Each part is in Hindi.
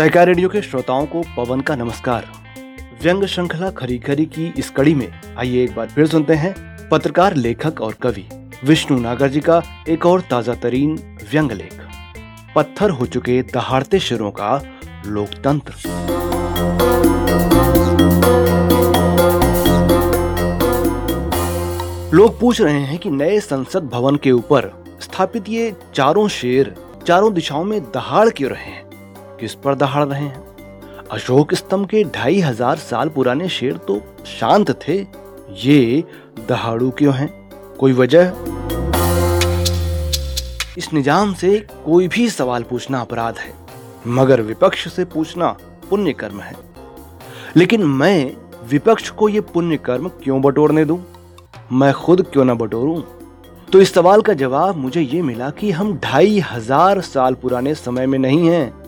सहकार रेडियो के श्रोताओं को पवन का नमस्कार। व्यंग श्रृंखला खरी खरी की इस कड़ी में आइए एक बार फिर सुनते हैं पत्रकार, लेखक और कवि विष्णु नागर जी का एक और ताज़ा तरीन व्यंग लेख। पत्थर हो चुके दहाड़ते शिरों का लोकतंत्र। लोग पूछ रहे हैं कि नए संसद भवन के ऊपर स्थापित ये चारों शेर चारों दिशाओं में दहाड़ क्यों रहे हैं? किस पर दहाड़ रहे हैं। अशोक स्तंभ के ढाई हज़ार साल पुराने शेर तो शांत थे। ये दहाड़ू क्यों हैं? कोई वजह? इस निज़ाम से कोई भी सवाल पूछना अपराध है, मगर विपक्ष से पूछना पुण्य कर्म है। लेकिन मैं विपक्ष को ये पुण्य कर्म क्यों बटोरने दूँ? मैं खुद क्यों ना बटोरूं? तो इस सवाल का जवाब मुझे ये मिला कि हम ढाई हज़ार साल पुराने समय में नहीं हैं।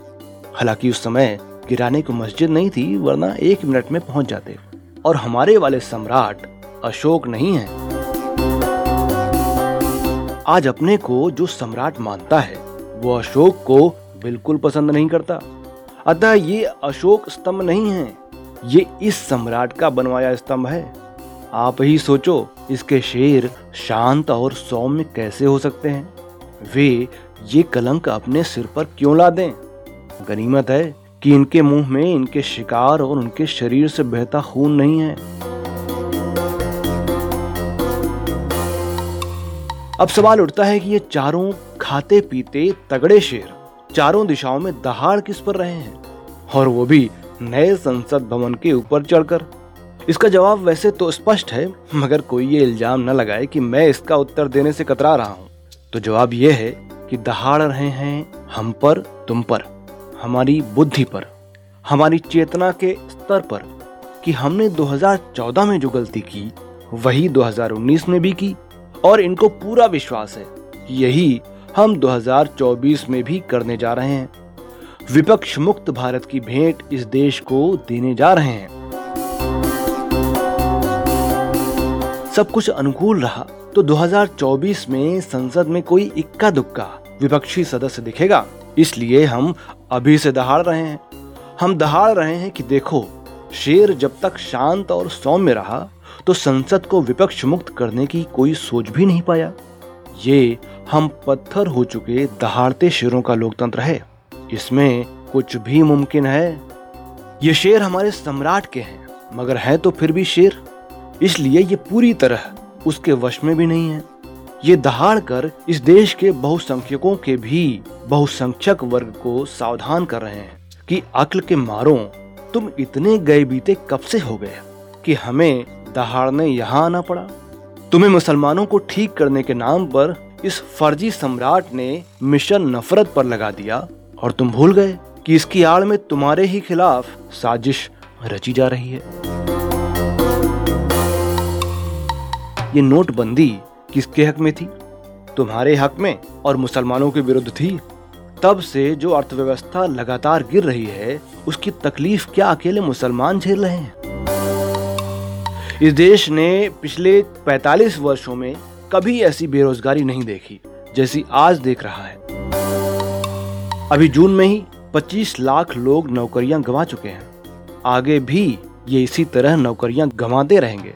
हालाँकि उस समय गिराने को मस्जिद नहीं थी, वरना एक मिनट में पहुँच जाते। और हमारे वाले सम्राट अशोक नहीं है। आज अपने को जो सम्राट मानता है, वो अशोक को बिल्कुल पसंद नहीं करता। अतः ये अशोक स्तंभ नहीं है, ये इस सम्राट का बनवाया स्तंभ है। आप ही सोचो, इसके शेर शांत और सौम्य कैसे हो सकते हैं? वे ये कलंक अपने सिर पर क्यों ला दें गनीमत है कि इनके मुँह में, इनके शिकार और उनके शरीर से बहता खून नहीं है। अब सवाल उठता है कि ये चारों खाते पीते तगड़े शेर चारों दिशाओं में दहाड़ किस पर रहे हैं? और वो भी नए संसद भवन के ऊपर चढ़कर। इसका जवाब वैसे तो स्पष्ट है, मगर कोई ये इल्ज़ाम न लगाए कि मैं इसका उत्तर देने से कतरा रहा हूँ। तो जवाब ये है कि दहाड़ रहे हैं हम पर, तुम पर। हमारी बुद्धि पर, हमारी चेतना के स्तर पर कि हमने 2014 में जो गलती की, वही 2019 में भी की और इनको पूरा विश्वास है। यही हम 2024 में भी करने जा रहे हैं। विपक्ष मुक्त भारत की भेंट इस देश को देने जा रहे हैं। सब कुछ अनुकूल रहा तो 2024 में संसद में कोई इक्का दुक्का विपक्षी सदस्य दिखेगा? इसलिए हम अभी से दहाड़ रहे हैं। हम दहाड़ रहे हैं कि देखो, शेर जब तक शांत और सौम्य रहा तो संसद को विपक्ष मुक्त करने की कोई सोच भी नहीं पाया। ये हम पत्थर हो चुके दहाड़ते शेरों का लोकतंत्र है। इसमें कुछ भी मुमकिन है। ये शेर हमारे सम्राट के हैं, मगर है तो फिर भी शेर। इसलिए ये पूरी तरह उसके वश में भी नहीं है। ये दहाड़ कर इस देश के बहुसंख्यकों के भी बहुसंख्यक वर्ग को सावधान कर रहे हैं कि अक्ल के मारो तुम इतने गए बीते कब से हो गए कि हमें दहाड़ने यहाँ आना पड़ा? तुम्हें मुसलमानों को ठीक करने के नाम पर इस फर्जी सम्राट ने मिशन नफरत पर लगा दिया और तुम भूल गए कि इसकी आड़ में तुम्हारे ही खिलाफ साजिश रची जा रही है। ये नोटबंदी किसके हक में थी? तुम्हारे हक में और मुसलमानों के विरुद्ध थी? तब से जो अर्थव्यवस्था लगातार गिर रही है, उसकी तकलीफ़ क्या अकेले मुसलमान झेल रहे हैं? इस देश ने पिछले 45 वर्षों में कभी ऐसी बेरोजगारी नहीं देखी, जैसी आज देख रहा है। अभी जून में ही 25 लाख लोग नौकरियाँ गंवा चुके हैं। आगे भी ये इसी तरह नौकरियाँ गंवाते रहेंगे।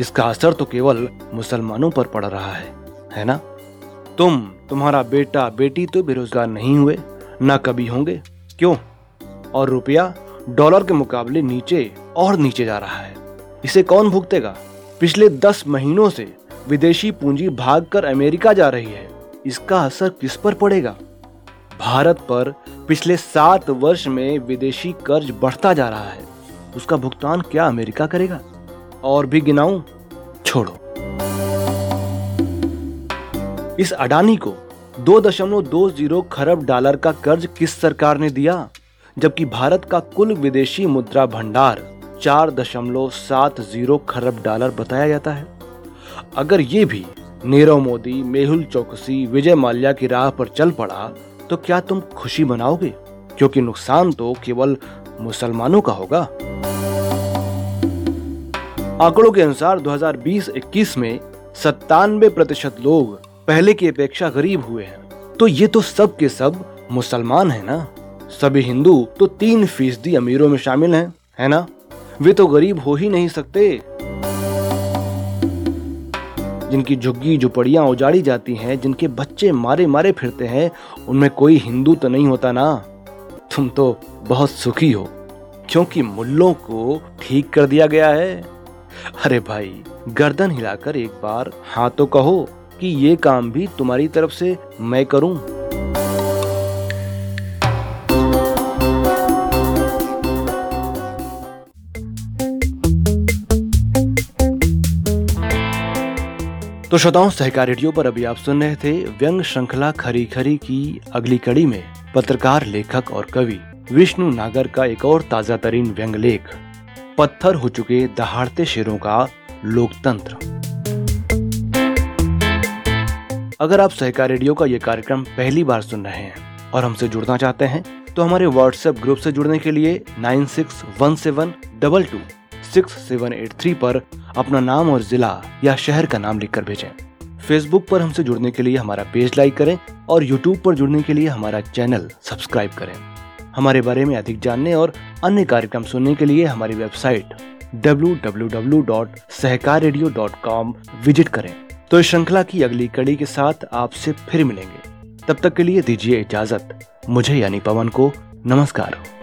इसका असर तो केवल मुसलमानों पर पड़ रहा है है ना? तुम, तुम्हारा बेटा, बेटी तो बेरोजगार नहीं हुए, ना कभी होंगे। क्यों? और रुपया डॉलर के मुकाबले नीचे और नीचे जा रहा है। इसे कौन भुगतेगा? पिछले दस महीनों से विदेशी पूंजी भागकर अमेरिका जा रही है। इसका असर किस पर पड़ेगा? भारत पर पिछले सात वर्ष में विदेशी कर्ज बढ़ता जा रहा है। उसका भुगतान क्या अमेरिका करेगा? और भी गिनाऊं? छोड़ो। इस अडानी को 2.20 खरब डॉलर का कर्ज किस सरकार ने दिया? जबकि भारत का कुल विदेशी मुद्रा भंडार 4.70 खरब डॉलर बताया जाता है। अगर ये भी नीरव मोदी, मेहुल चौकसी, विजय माल्या की राह पर चल पड़ा तो क्या तुम खुशी मनाओगे? क्योंकि नुकसान तो केवल मुसलमानों का होगा। आंकड़ों के अनुसार 2020-21 में सत्तानवे प्रतिशत लोग पहले की अपेक्षा गरीब हुए हैं। तो ये तो सब के सब मुसलमान है ना? सभी हिंदू तो तीन फ़ीसदी अमीरों में शामिल हैं, है ना? वे तो गरीब हो ही नहीं सकते। जिनकी झुग्गी झुपड़ियाँ उजाड़ी जाती हैं जिनके बच्चे मारे मारे फिरते हैं उनमें कोई हिंदू तो नहीं होता ना? तुम तो बहुत सुखी हो क्योंकि मुल्लों को ठीक कर दिया गया है। अरे भाई गर्दन हिलाकर एक बार हाँ तो कहो। कि ये काम भी तुम्हारी तरफ़ से मैं करूँ? तो श्रोताओं, सहकार रेडियो पर अभी आप सुन रहे थे व्यंग श्रृंखला खरी खरी की अगली कड़ी में पत्रकार, लेखक और कवि विष्णु नागर का एक और ताज़ा तरीन व्यंग लेख, पत्थर हो चुके दहाड़ते शेरों का लोकतंत्र। अगर आप सहकार रेडियो का ये कार्यक्रम पहली बार सुन रहे हैं और हमसे जुड़ना चाहते हैं तो हमारे व्हाट्सएप ग्रुप से जुड़ने के लिए nine six one seven double two six seven eight three पर अपना नाम और जिला या शहर का नाम लिखकर भेजें। फेसबुक पर हमसे जुड़ने के लिए हमारा पेज लाइक करें और यूट्यूब पर जुड़ने के लिए हमारा चैनल सब्सक्राइब करें। हमारे बारे में अधिक जानने और अन्य कार्यक्रम सुनने के लिए हमारी वेबसाइट www.सहकाररेडियो.com विज़िट करें। तो इस श्रृंखला की अगली कड़ी के साथ आपसे फिर मिलेंगे। तब तक के लिए दीजिए इजाज़त। मुझे यानी पवन को नमस्कार